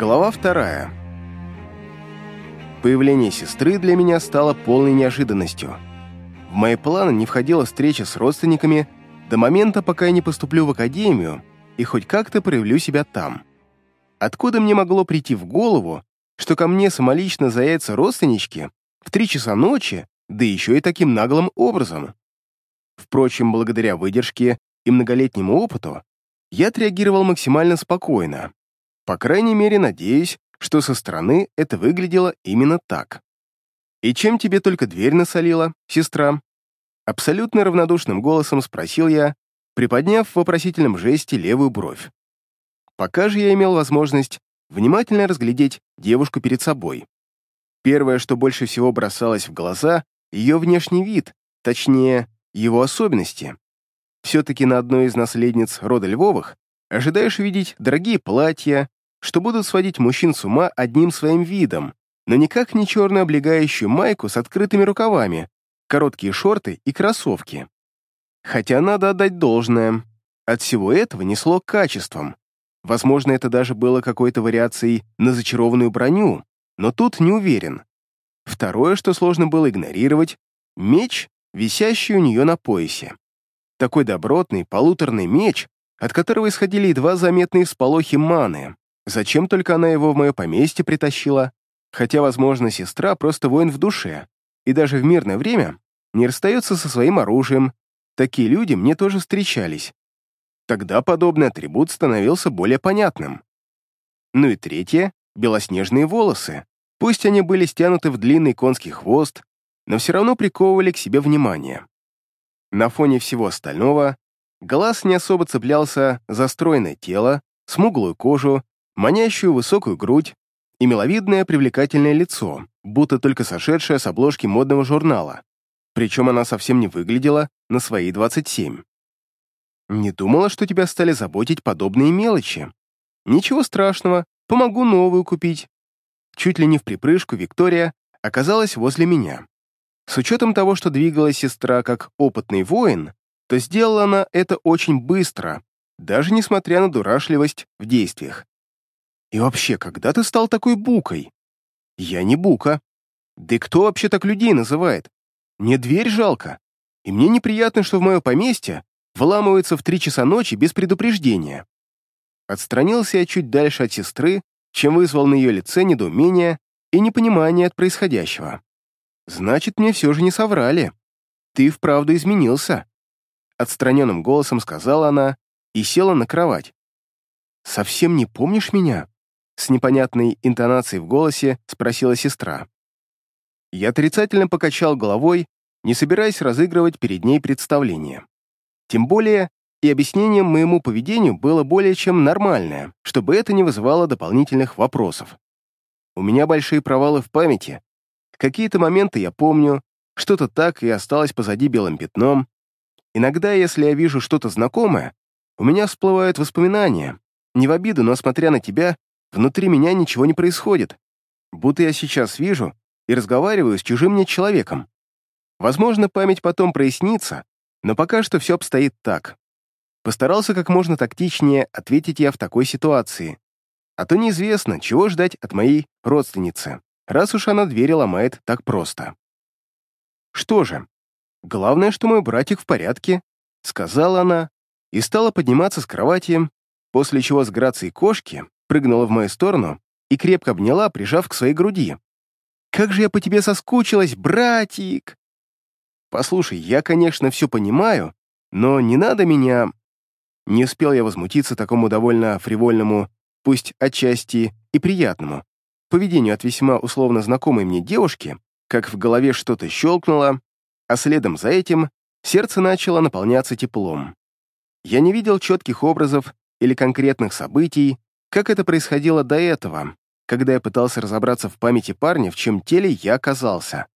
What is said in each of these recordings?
Глава вторая. Появление сестры для меня стало полной неожиданностью. В мои планы не входила встреча с родственниками до момента, пока я не поступлю в академию и хоть как-то проявлю себя там. Откуда мне могло прийти в голову, что ко мне самолично заявятся родственнички в три часа ночи, да еще и таким наглым образом? Впрочем, благодаря выдержке и многолетнему опыту, я отреагировал максимально спокойно. По крайней мере, надеюсь, что со стороны это выглядело именно так. «И чем тебе только дверь насолила, сестра?» Абсолютно равнодушным голосом спросил я, приподняв в вопросительном жесте левую бровь. Пока же я имел возможность внимательно разглядеть девушку перед собой. Первое, что больше всего бросалось в глаза, ее внешний вид, точнее, его особенности. Все-таки на одной из наследниц рода Львовых ожидаешь увидеть дорогие платья, что будут сводить мужчин с ума одним своим видом, но никак не черную облегающую майку с открытыми рукавами, короткие шорты и кроссовки. Хотя надо отдать должное, от всего этого несло качеством. Возможно, это даже было какой-то вариацией на зачарованную броню, но тут не уверен. Второе, что сложно было игнорировать — меч, висящий у нее на поясе. Такой добротный полуторный меч, от которого исходили едва заметные всполохи маны. Зачем только она его в мое поместье притащила? Хотя, возможно, сестра просто воин в душе, и даже в мирное время не расстается со своим оружием. Такие люди мне тоже встречались. Тогда подобный атрибут становился более понятным. Ну и третье — белоснежные волосы. Пусть они были стянуты в длинный конский хвост, но все равно приковывали к себе внимание. На фоне всего остального глаз не особо цеплялся за стройное тело, смуглую кожу, манящую высокую грудь и миловидное привлекательное лицо, будто только сошедшее с обложки модного журнала. Причем она совсем не выглядела на свои 27. Не думала, что тебя стали заботить подобные мелочи. Ничего страшного, помогу новую купить. Чуть ли не в припрыжку Виктория оказалась возле меня. С учетом того, что двигалась сестра как опытный воин, то сделала она это очень быстро, даже несмотря на дурашливость в действиях. И вообще, когда ты стал такой букой? Я не бука. Да и кто вообще так людей называет? Мне дверь жалко. И мне неприятно, что в мое поместье вламываются в три часа ночи без предупреждения. Отстранился я чуть дальше от сестры, чем вызвал на ее лице недоумение и непонимание от происходящего. Значит, мне все же не соврали. Ты вправду изменился. Отстраненным голосом сказала она и села на кровать. «Совсем не помнишь меня?» С непонятной интонацией в голосе спросила сестра. Я отрицательно покачал головой, не собираясь разыгрывать перед ней представление. Тем более, и объяснением моему поведению было более чем нормальное, чтобы это не вызывало дополнительных вопросов. У меня большие провалы в памяти, Какие-то моменты я помню, что-то так и осталось позади белым пятном. Иногда, если я вижу что-то знакомое, у меня всплывают воспоминания. Не в обиду, но, смотря на тебя, внутри меня ничего не происходит. Будто я сейчас вижу и разговариваю с чужим мне человеком. Возможно, память потом прояснится, но пока что все обстоит так. Постарался как можно тактичнее ответить я в такой ситуации. А то неизвестно, чего ждать от моей родственницы раз уж она двери ломает так просто. «Что же, главное, что мой братик в порядке», — сказала она, и стала подниматься с кровати, после чего с грацией кошки прыгнула в мою сторону и крепко обняла, прижав к своей груди. «Как же я по тебе соскучилась, братик!» «Послушай, я, конечно, все понимаю, но не надо меня...» Не успел я возмутиться такому довольно фривольному, пусть отчасти и приятному, поведению от весьма условно знакомой мне девушки, как в голове что-то щелкнуло, а следом за этим сердце начало наполняться теплом. Я не видел четких образов или конкретных событий, как это происходило до этого, когда я пытался разобраться в памяти парня, в чем теле я оказался.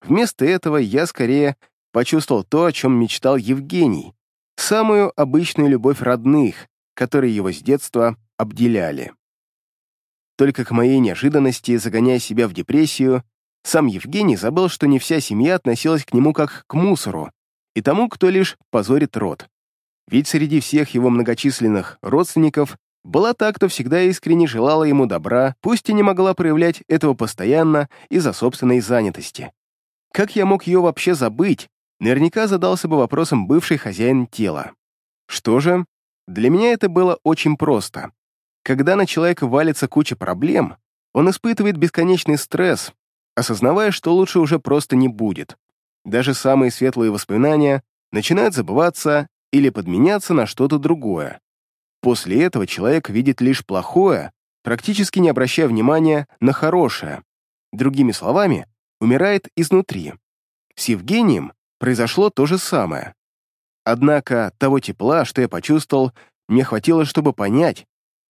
Вместо этого я скорее почувствовал то, о чем мечтал Евгений, самую обычную любовь родных, которые его с детства обделяли. Только к моей неожиданности, загоняя себя в депрессию, сам Евгений забыл, что не вся семья относилась к нему как к мусору и тому, кто лишь позорит род. Ведь среди всех его многочисленных родственников была та, кто всегда искренне желала ему добра, пусть и не могла проявлять этого постоянно из-за собственной занятости. Как я мог ее вообще забыть? Наверняка задался бы вопросом бывший хозяин тела. Что же, для меня это было очень просто. Когда на человека валится куча проблем, он испытывает бесконечный стресс, осознавая, что лучше уже просто не будет. Даже самые светлые воспоминания начинают забываться или подменяться на что-то другое. После этого человек видит лишь плохое, практически не обращая внимания на хорошее. Другими словами, умирает изнутри. С Евгением произошло то же самое. Однако того тепла, что я почувствовал, мне хватило, чтобы понять.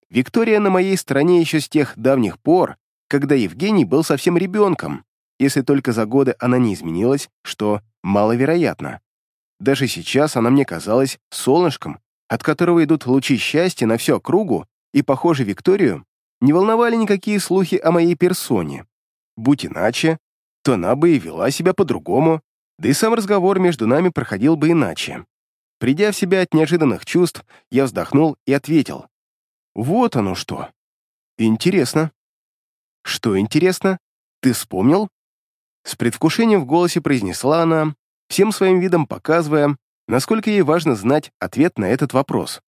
Виктория на моей стороне еще с тех давних пор, когда Евгений был совсем ребенком, если только за годы она не изменилась, что маловероятно. Даже сейчас она мне казалась солнышком, от которого идут лучи счастья на всю округу, и, похоже, Викторию не волновали никакие слухи о моей персоне. Будь иначе, то она бы и вела себя по-другому, да и сам разговор между нами проходил бы иначе. Придя в себя от неожиданных чувств, я вздохнул и ответил. «Вот оно что. Интересно». «Что интересно? Ты вспомнил?» С предвкушением в голосе произнесла она, всем своим видом показывая, насколько ей важно знать ответ на этот вопрос.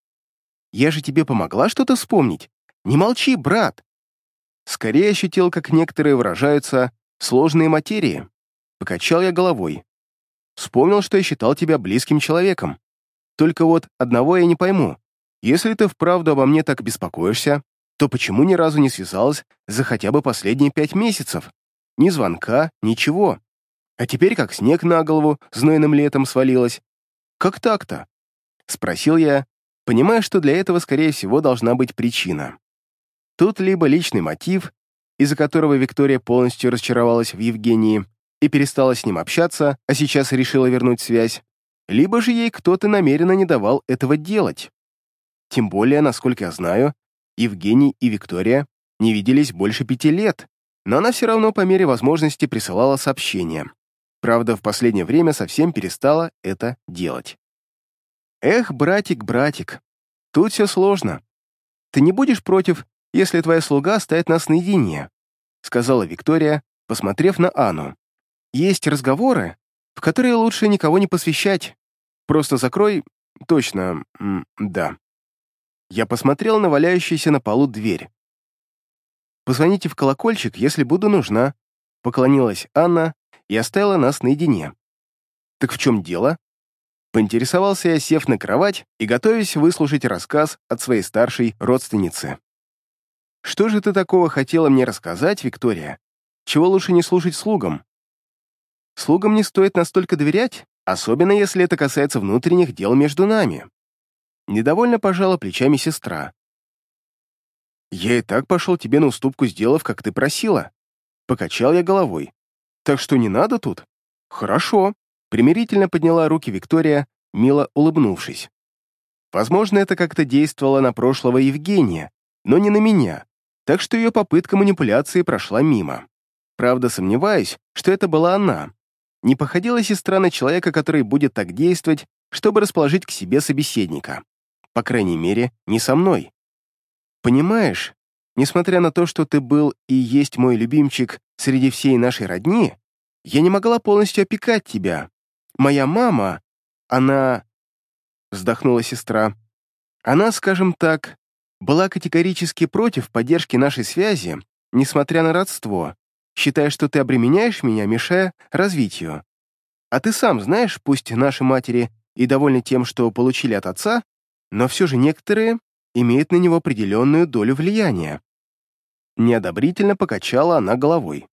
«Я же тебе помогла что-то вспомнить? Не молчи, брат!» Скорее ощутил, как некоторые выражаются сложные материи. Покачал я головой. Вспомнил, что я считал тебя близким человеком. Только вот одного я не пойму. Если ты вправду обо мне так беспокоишься, то почему ни разу не связалась за хотя бы последние пять месяцев? Ни звонка, ничего. А теперь как снег на голову знойным летом свалилось. Как так-то? Спросил я, понимая, что для этого, скорее всего, должна быть причина. Тут либо личный мотив, из-за которого Виктория полностью расчаровалась в Евгении и перестала с ним общаться, а сейчас решила вернуть связь, либо же ей кто-то намеренно не давал этого делать. Тем более, насколько я знаю, Евгений и Виктория не виделись больше пяти лет, но она все равно по мере возможности присылала сообщения. Правда, в последнее время совсем перестала это делать. Эх, братик, братик, тут все сложно. Ты не будешь против, если твоя слуга оставит нас наедине, сказала Виктория, посмотрев на Анну. Есть разговоры, в которые лучше никого не посвящать. Просто закрой... Точно, да. Я посмотрел на валяющуюся на полу дверь. «Позвоните в колокольчик, если буду нужна», — поклонилась Анна, и оставила нас наедине. «Так в чем дело?» Поинтересовался я, сев на кровать и готовясь выслушать рассказ от своей старшей родственницы. «Что же ты такого хотела мне рассказать, Виктория? Чего лучше не слушать слугам?» «Слугам не стоит настолько доверять, особенно если это касается внутренних дел между нами». Недовольно пожала плечами сестра. «Я и так пошел тебе на уступку, сделав, как ты просила». Покачал я головой. Так что не надо тут? Хорошо. Примирительно подняла руки Виктория, мило улыбнувшись. Возможно, это как-то действовало на прошлого Евгения, но не на меня, так что ее попытка манипуляции прошла мимо. Правда, сомневаюсь, что это была она. Не походила сестра на человека, который будет так действовать, чтобы расположить к себе собеседника. По крайней мере, не со мной. Понимаешь, Несмотря на то, что ты был и есть мой любимчик среди всей нашей родни, я не могла полностью опекать тебя. Моя мама, она...» Вздохнула сестра. «Она, скажем так, была категорически против поддержки нашей связи, несмотря на родство, считая, что ты обременяешь меня, мешая развитию. А ты сам знаешь, пусть наши матери и довольны тем, что получили от отца, но все же некоторые имеет на него определенную долю влияния. Неодобрительно покачала она головой.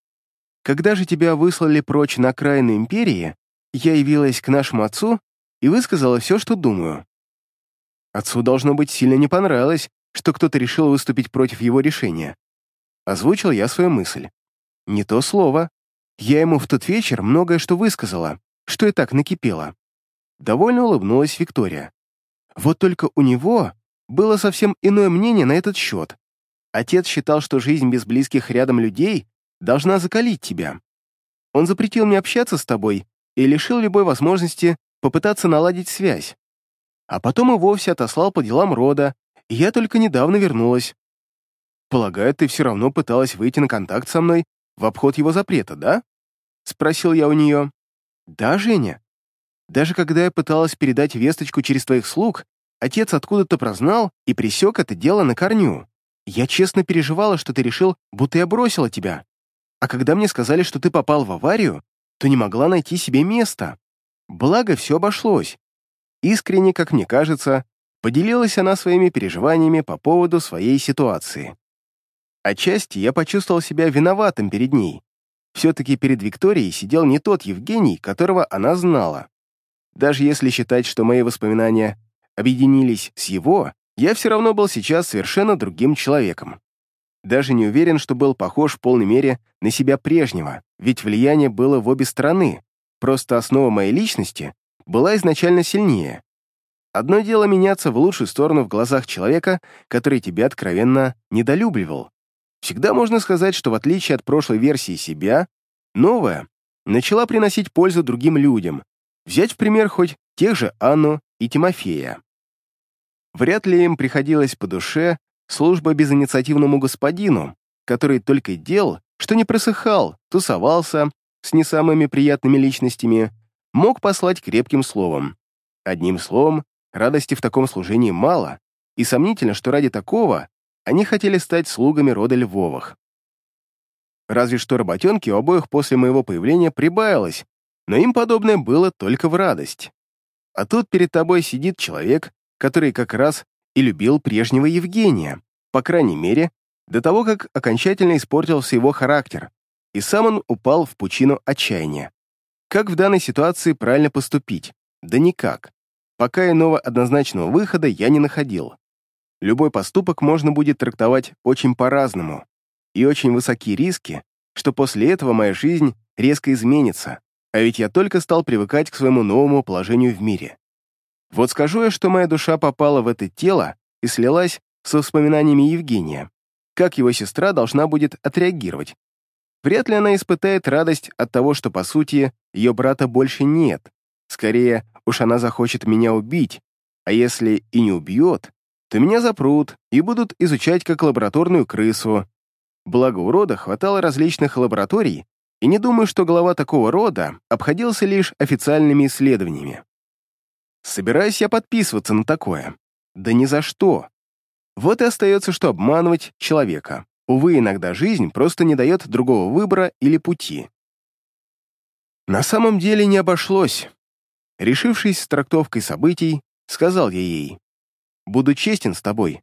Когда же тебя выслали прочь на окраину империи, я явилась к нашему отцу и высказала все, что думаю. Отцу должно быть сильно не понравилось, что кто-то решил выступить против его решения. Озвучил я свою мысль. Не то слово. Я ему в тот вечер многое что высказала, что и так накипело. Довольно улыбнулась Виктория. Вот только у него было совсем иное мнение на этот счет. Отец считал, что жизнь без близких рядом людей должна закалить тебя. Он запретил мне общаться с тобой и лишил любой возможности попытаться наладить связь. А потом и вовсе отослал по делам рода Я только недавно вернулась. Полагаю, ты все равно пыталась выйти на контакт со мной в обход его запрета, да? Спросил я у нее. Да, Женя. Даже когда я пыталась передать весточку через твоих слуг, отец откуда-то прознал и пресек это дело на корню. Я честно переживала, что ты решил, будто я бросила тебя. А когда мне сказали, что ты попал в аварию, то не могла найти себе места. Благо, все обошлось. Искренне, как мне кажется, поделилась она своими переживаниями по поводу своей ситуации. Отчасти я почувствовал себя виноватым перед ней. Все-таки перед Викторией сидел не тот Евгений, которого она знала. Даже если считать, что мои воспоминания объединились с его, я все равно был сейчас совершенно другим человеком. Даже не уверен, что был похож в полной мере на себя прежнего, ведь влияние было в обе стороны, просто основа моей личности была изначально сильнее. Одно дело меняться в лучшую сторону в глазах человека, который тебя откровенно недолюбливал. Всегда можно сказать, что в отличие от прошлой версии себя, новая начала приносить пользу другим людям. Взять в пример хоть тех же Анну и Тимофея. Вряд ли им приходилось по душе служба безинициативному господину, который только и делал, что не просыхал, тусовался с не самыми приятными личностями, мог послать крепким словом. Одним словом, радости в таком служении мало, и сомнительно, что ради такого они хотели стать слугами рода Львовых. Разве что работенки у обоих после моего появления прибавилось, но им подобное было только в радость. А тут перед тобой сидит человек, который как раз и любил прежнего Евгения, по крайней мере, до того, как окончательно испортился его характер, и сам он упал в пучину отчаяния. Как в данной ситуации правильно поступить? Да никак. Пока иного однозначного выхода я не находил. Любой поступок можно будет трактовать очень по-разному, и очень высокие риски, что после этого моя жизнь резко изменится, а ведь я только стал привыкать к своему новому положению в мире. Вот скажу я, что моя душа попала в это тело и слилась со воспоминаниями Евгения. Как его сестра должна будет отреагировать? Вряд ли она испытает радость от того, что, по сути, ее брата больше нет. Скорее, уж она захочет меня убить, а если и не убьет, то меня запрут и будут изучать как лабораторную крысу. Благо у рода хватало различных лабораторий, и не думаю, что глава такого рода обходился лишь официальными исследованиями. Собираюсь я подписываться на такое? Да ни за что. Вот и остается, что обманывать человека. Увы, иногда жизнь просто не дает другого выбора или пути. На самом деле не обошлось. Решившись с трактовкой событий, сказал я ей, «Буду честен с тобой.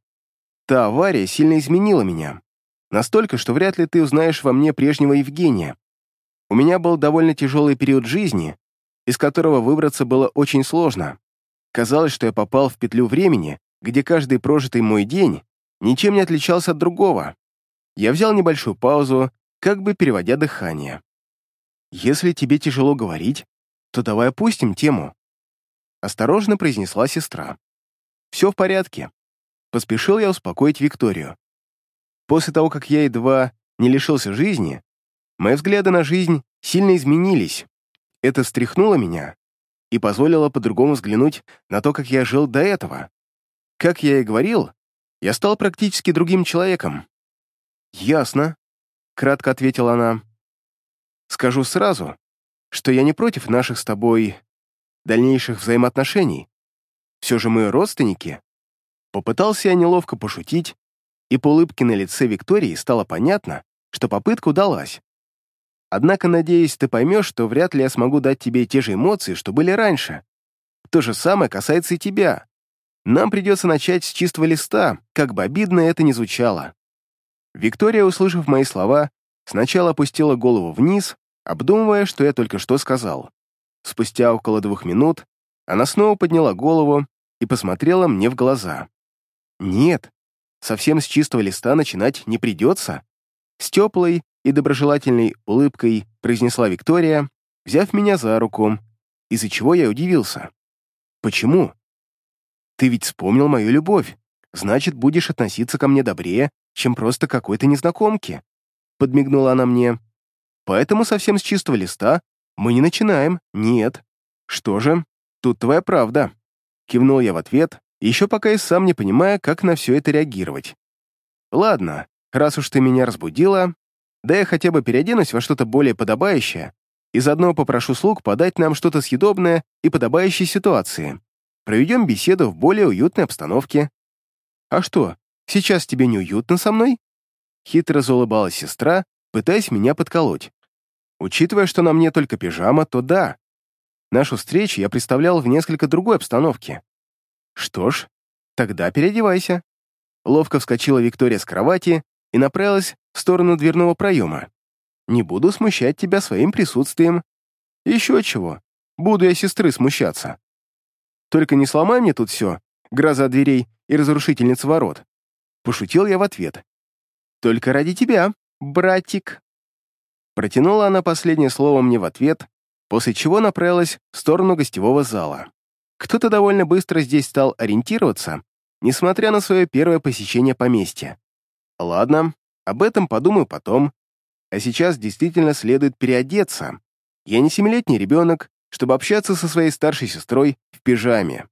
Та авария сильно изменила меня. Настолько, что вряд ли ты узнаешь во мне прежнего Евгения. У меня был довольно тяжелый период жизни, из которого выбраться было очень сложно. Казалось, что я попал в петлю времени, где каждый прожитый мой день ничем не отличался от другого. Я взял небольшую паузу, как бы переводя дыхание. «Если тебе тяжело говорить, то давай опустим тему», — осторожно произнесла сестра. «Все в порядке». Поспешил я успокоить Викторию. После того, как я едва не лишился жизни, мои взгляды на жизнь сильно изменились. Это встряхнуло меня, и позволила по-другому взглянуть на то, как я жил до этого. Как я и говорил, я стал практически другим человеком. «Ясно», — кратко ответила она. «Скажу сразу, что я не против наших с тобой дальнейших взаимоотношений. Все же мы родственники». Попытался я неловко пошутить, и по улыбке на лице Виктории стало понятно, что попытка удалась. Однако, надеюсь, ты поймешь, что вряд ли я смогу дать тебе те же эмоции, что были раньше. То же самое касается и тебя. Нам придется начать с чистого листа, как бы обидно это ни звучало». Виктория, услышав мои слова, сначала опустила голову вниз, обдумывая, что я только что сказал. Спустя около двух минут она снова подняла голову и посмотрела мне в глаза. «Нет, совсем с чистого листа начинать не придется. С теплой, и доброжелательной улыбкой произнесла Виктория, взяв меня за руку, из-за чего я удивился. «Почему?» «Ты ведь вспомнил мою любовь, значит, будешь относиться ко мне добрее, чем просто какой-то незнакомке», подмигнула она мне. «Поэтому совсем с чистого листа мы не начинаем, нет. Что же, тут твоя правда», кивнул я в ответ, еще пока и сам не понимая, как на все это реагировать. Ладно, раз уж ты меня разбудила, да я хотя бы переоденусь во что-то более подобающее и заодно попрошу слуг подать нам что-то съедобное и подобающей ситуации. Проведем беседу в более уютной обстановке. А что, сейчас тебе неуютно со мной? Хитро заулыбалась сестра, пытаясь меня подколоть. Учитывая, что на мне только пижама, то да. Нашу встречу я представлял в несколько другой обстановке. Что ж, тогда переодевайся. Ловко вскочила Виктория с кровати и направилась в сторону дверного проема. Не буду смущать тебя своим присутствием. Еще чего, буду я сестры смущаться. Только не сломай мне тут все, гроза дверей и разрушительница ворот. Пошутил я в ответ. Только ради тебя, братик. Протянула она последнее слово мне в ответ, после чего направилась в сторону гостевого зала. Кто-то довольно быстро здесь стал ориентироваться, несмотря на свое первое посещение поместья. Ладно, об этом подумаю потом. А сейчас действительно следует переодеться. Я не семилетний ребенок, чтобы общаться со своей старшей сестрой в пижаме.